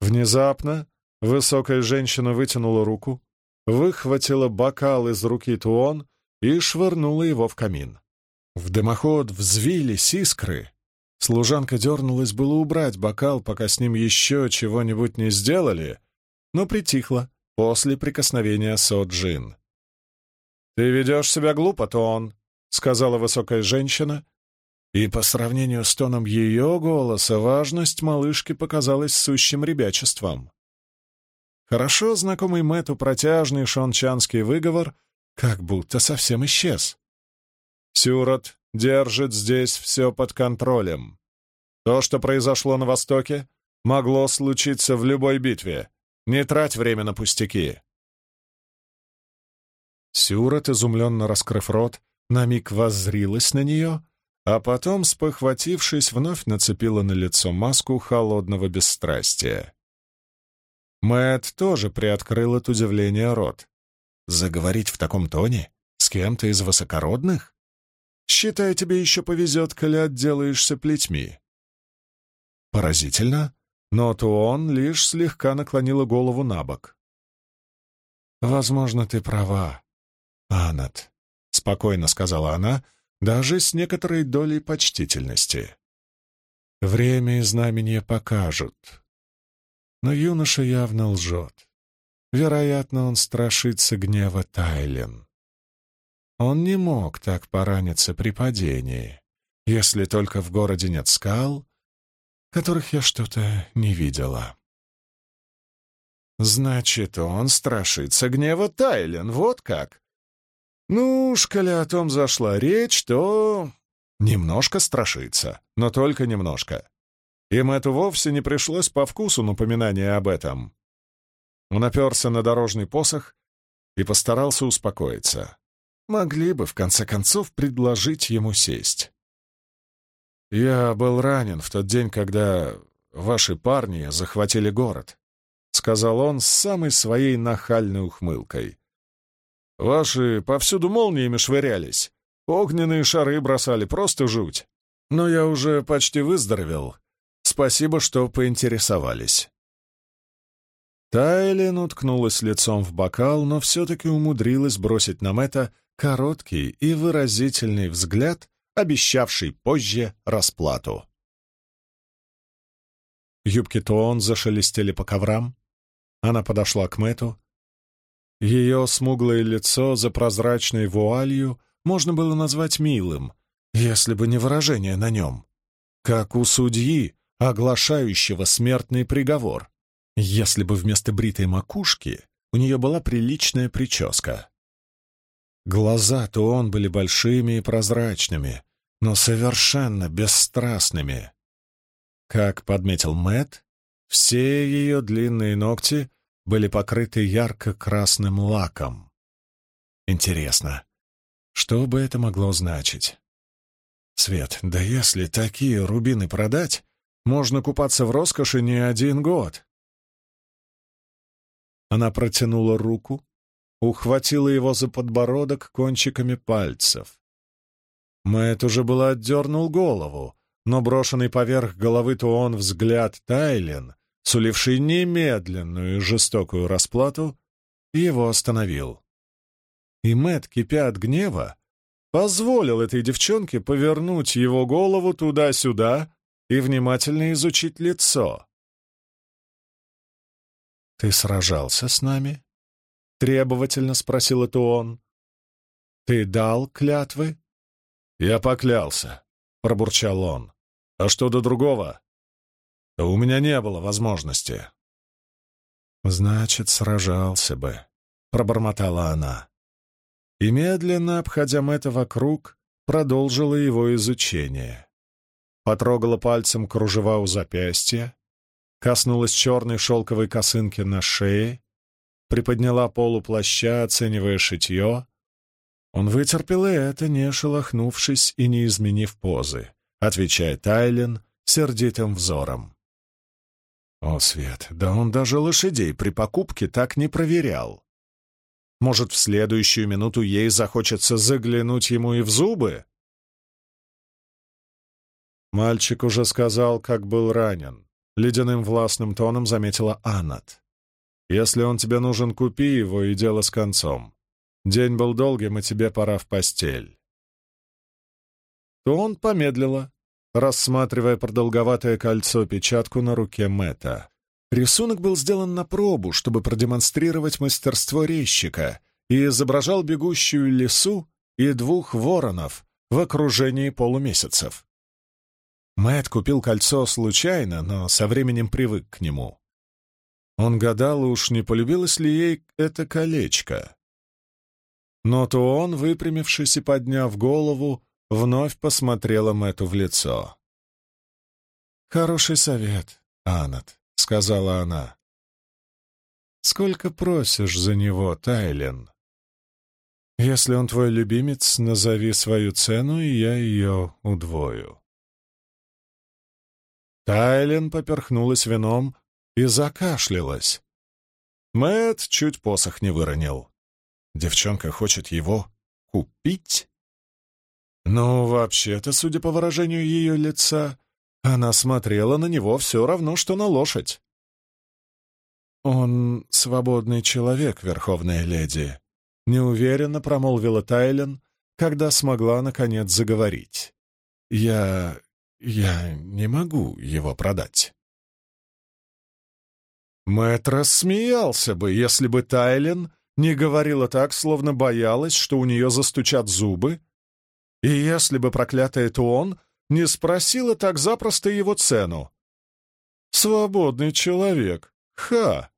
Внезапно высокая женщина вытянула руку, выхватила бокал из руки Туон и швырнула его в камин. В дымоход взвились искры. Служанка дернулась было убрать бокал, пока с ним еще чего-нибудь не сделали, но притихла после прикосновения Со-Джин. «Ты ведешь себя глупо, Тон», — сказала высокая женщина, и по сравнению с тоном ее голоса важность малышки показалась сущим ребячеством. Хорошо знакомый Мэтту протяжный шончанский выговор как будто совсем исчез. Сюрот держит здесь все под контролем. То, что произошло на Востоке, могло случиться в любой битве. Не трать время на пустяки. Сюрот, изумленно раскрыв рот, на миг воззрилась на нее, а потом, спохватившись, вновь нацепила на лицо маску холодного бесстрастия. Мэт тоже приоткрыл от удивления рот. Заговорить в таком тоне? С кем-то из высокородных? Считай, тебе еще повезет, коли отделаешься плетьми. Поразительно, но Туон лишь слегка наклонила голову на бок. «Возможно, ты права, Анат», — спокойно сказала она, даже с некоторой долей почтительности. «Время и знамения покажут. Но юноша явно лжет. Вероятно, он страшится гнева Тайлен. Он не мог так пораниться при падении, если только в городе нет скал, которых я что-то не видела. Значит, он страшится гнева Тайлен, вот как. Ну уж, коли о том зашла речь, то немножко страшится, но только немножко. Им это вовсе не пришлось по вкусу напоминание об этом. Он оперся на дорожный посох и постарался успокоиться. Могли бы, в конце концов, предложить ему сесть. «Я был ранен в тот день, когда ваши парни захватили город», — сказал он с самой своей нахальной ухмылкой. «Ваши повсюду молниями швырялись, огненные шары бросали, просто жуть. Но я уже почти выздоровел. Спасибо, что поинтересовались». Тайлин уткнулась лицом в бокал, но все-таки умудрилась бросить на Мэтта короткий и выразительный взгляд, обещавший позже расплату. Юбки Туон зашелестели по коврам. Она подошла к Мэту. Ее смуглое лицо за прозрачной вуалью можно было назвать милым, если бы не выражение на нем. Как у судьи, оглашающего смертный приговор если бы вместо бритой макушки у нее была приличная прическа. Глаза-то он были большими и прозрачными, но совершенно бесстрастными. Как подметил Мэт, все ее длинные ногти были покрыты ярко-красным лаком. Интересно, что бы это могло значить? Свет, да если такие рубины продать, можно купаться в роскоши не один год. Она протянула руку, ухватила его за подбородок кончиками пальцев. Мэтт уже было отдернул голову, но брошенный поверх головы то он взгляд Тайлен, суливший немедленную и жестокую расплату, его остановил. И Мэтт, кипя от гнева, позволил этой девчонке повернуть его голову туда-сюда и внимательно изучить лицо. «Ты сражался с нами?» — требовательно спросил это он. «Ты дал клятвы?» «Я поклялся», — пробурчал он. «А что до другого?» «У меня не было возможности». «Значит, сражался бы», — пробормотала она. И медленно, обходя Мэтта вокруг, продолжила его изучение. Потрогала пальцем кружева у запястья, коснулась черной шелковой косынки на шее, приподняла полу плаща, оценивая шитье. Он вытерпел и это, не шелохнувшись и не изменив позы, отвечая Тайлен сердитым взором. О, Свет, да он даже лошадей при покупке так не проверял. Может, в следующую минуту ей захочется заглянуть ему и в зубы? Мальчик уже сказал, как был ранен. — ледяным властным тоном заметила Аннат. «Если он тебе нужен, купи его, и дело с концом. День был долгим, и тебе пора в постель». То он помедлила, рассматривая продолговатое кольцо-печатку на руке Мэтта. Рисунок был сделан на пробу, чтобы продемонстрировать мастерство резчика, и изображал бегущую лису и двух воронов в окружении полумесяцев. Мэт купил кольцо случайно, но со временем привык к нему. Он гадал, уж не полюбилось ли ей это колечко. Но то он, выпрямившись и подняв голову, вновь посмотрела Мэту в лицо. «Хороший совет, Анат», — сказала она. «Сколько просишь за него, Тайлен?» «Если он твой любимец, назови свою цену, и я ее удвою». Тайлен поперхнулась вином и закашлялась. Мэт чуть посох не выронил. Девчонка хочет его купить? Ну, вообще-то, судя по выражению ее лица, она смотрела на него все равно, что на лошадь. «Он свободный человек, Верховная леди», — неуверенно промолвила Тайлен, когда смогла, наконец, заговорить. «Я... я не могу его продать». Мэтт рассмеялся бы, если бы Тайлен не говорила так, словно боялась, что у нее застучат зубы, и если бы проклятая Туон не спросила так запросто его цену. «Свободный человек! Ха!»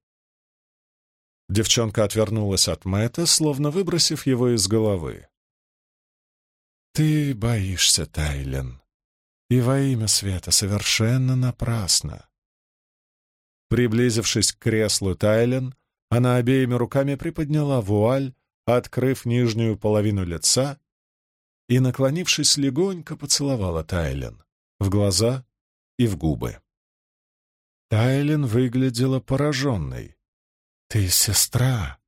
Девчонка отвернулась от Мэтта, словно выбросив его из головы. «Ты боишься, Тайлен, и во имя света совершенно напрасно». Приблизившись к креслу Тайлен, она обеими руками приподняла вуаль, открыв нижнюю половину лица и, наклонившись легонько, поцеловала Тайлен в глаза и в губы. Тайлен выглядела пораженной. «Ты сестра,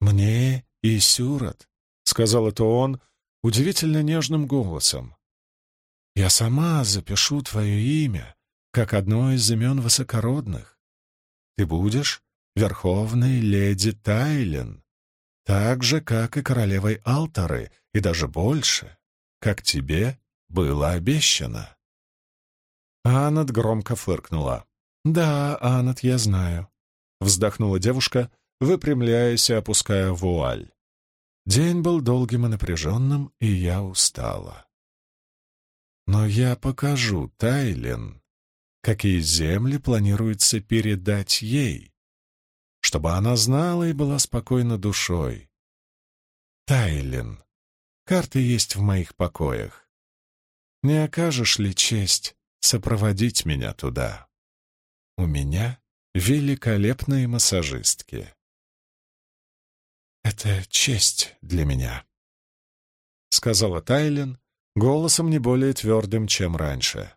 мне и Сюрат», — сказал это он удивительно нежным голосом. «Я сама запишу твое имя, как одно из имен высокородных. Ты будешь верховной леди Тайлен, так же, как и королевой Алтары, и даже больше как тебе было обещано». Аннет громко фыркнула. «Да, Аннет, я знаю», — вздохнула девушка, выпрямляясь и опуская вуаль. День был долгим и напряженным, и я устала. Но я покажу Тайлен, какие земли планируется передать ей, чтобы она знала и была спокойна душой. Тайлен, Карты есть в моих покоях. Не окажешь ли честь сопроводить меня туда? У меня великолепные массажистки. «Это честь для меня», — сказала Тайлен, голосом не более твердым, чем раньше.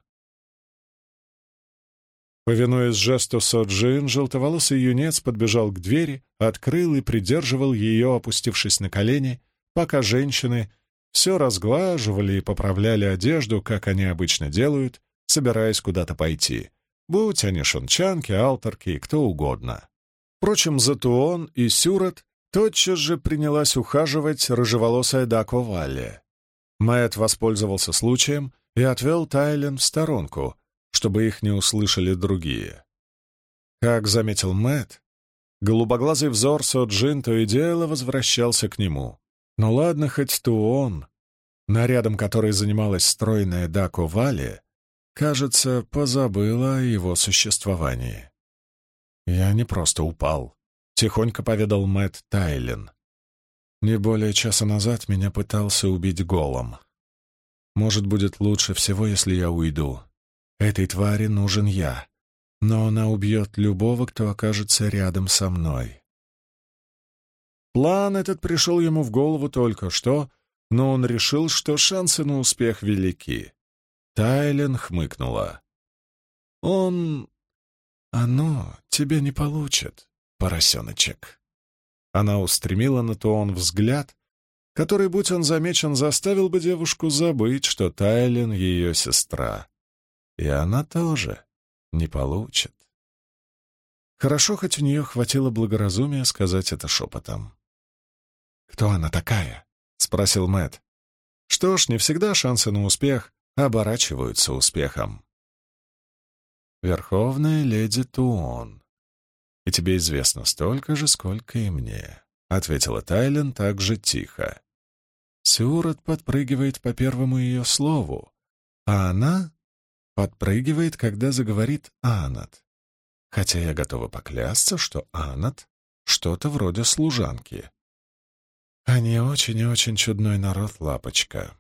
Повинуясь жесту Соджин, желтоволосый юнец подбежал к двери, открыл и придерживал ее, опустившись на колени, пока женщины все разглаживали и поправляли одежду, как они обычно делают, собираясь куда-то пойти. Будь они шанчанки, алтарки и кто угодно. Впрочем, Затуон и Сюрат тотчас же принялась ухаживать рыжеволосая Дако Валли. Мэтт воспользовался случаем и отвел Тайлен в сторонку, чтобы их не услышали другие. Как заметил Мэтт, голубоглазый взор Соджин то и дело возвращался к нему. Ну ладно, хоть Туон, нарядом которой занималась стройная Дако Вали, кажется, позабыла о его существовании. «Я не просто упал», — тихонько поведал Мэтт Тайлен. «Не более часа назад меня пытался убить голом. Может, будет лучше всего, если я уйду. Этой твари нужен я, но она убьет любого, кто окажется рядом со мной. План этот пришел ему в голову только что, но он решил, что шансы на успех велики. Тайлен хмыкнула. «Он... оно тебя не получит, поросеночек». Она устремила на Туон взгляд, который, будь он замечен, заставил бы девушку забыть, что Тайлен — ее сестра. И она тоже не получит. Хорошо, хоть у нее хватило благоразумия сказать это шепотом. «Кто она такая?» — спросил Мэт. «Что ж, не всегда шансы на успех оборачиваются успехом». «Верховная леди Туон. И тебе известно столько же, сколько и мне», — ответила Тайлен так же тихо. Сюрот подпрыгивает по первому ее слову, а она подпрыгивает, когда заговорит Анат. Хотя я готова поклясться, что Анат — что-то вроде служанки. Они очень и очень чудной народ, лапочка.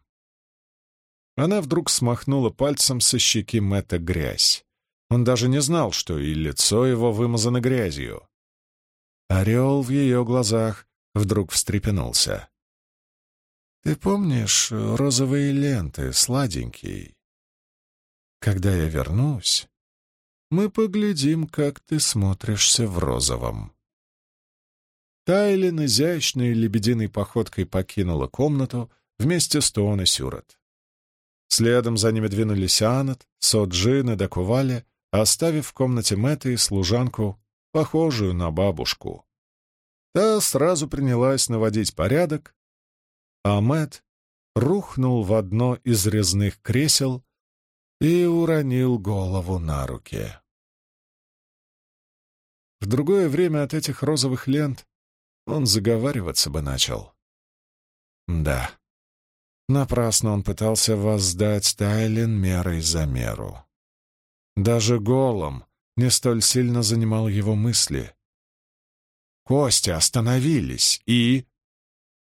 Она вдруг смахнула пальцем со щеки Мэтта грязь. Он даже не знал, что и лицо его вымазано грязью. Орел в ее глазах вдруг встрепенулся. «Ты помнишь розовые ленты, сладенький? Когда я вернусь, мы поглядим, как ты смотришься в розовом». Тайлин изящной лебединой походкой покинула комнату вместе с Туон и Сюрот. Следом за ними двинулись Анат, Соджин и Дакували, оставив в комнате Мэтта и служанку, похожую на бабушку. Та сразу принялась наводить порядок, а Мэтт рухнул в одно из резных кресел и уронил голову на руки. В другое время от этих розовых лент он заговариваться бы начал. Да, напрасно он пытался воздать Тайлин мерой за меру. Даже голом не столь сильно занимал его мысли. Кости остановились, и...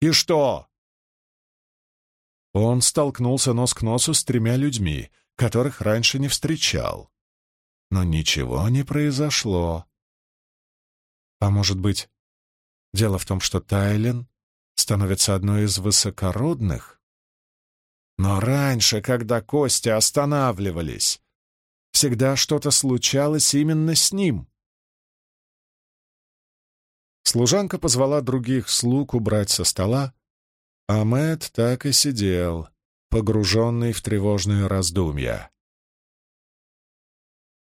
И что? Он столкнулся нос к носу с тремя людьми, которых раньше не встречал. Но ничего не произошло. А может быть, дело в том, что Тайлен становится одной из высокородных? Но раньше, когда кости останавливались, всегда что-то случалось именно с ним. Служанка позвала других слуг убрать со стола, а Мэтт так и сидел, погруженный в тревожные раздумья.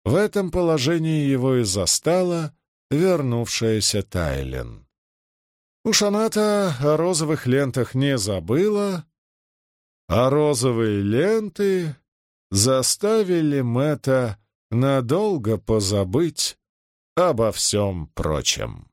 В этом положении его и застала вернувшаяся Тайлен. Уж она-то о розовых лентах не забыла, а розовые ленты заставили Мэтта надолго позабыть обо всем прочем.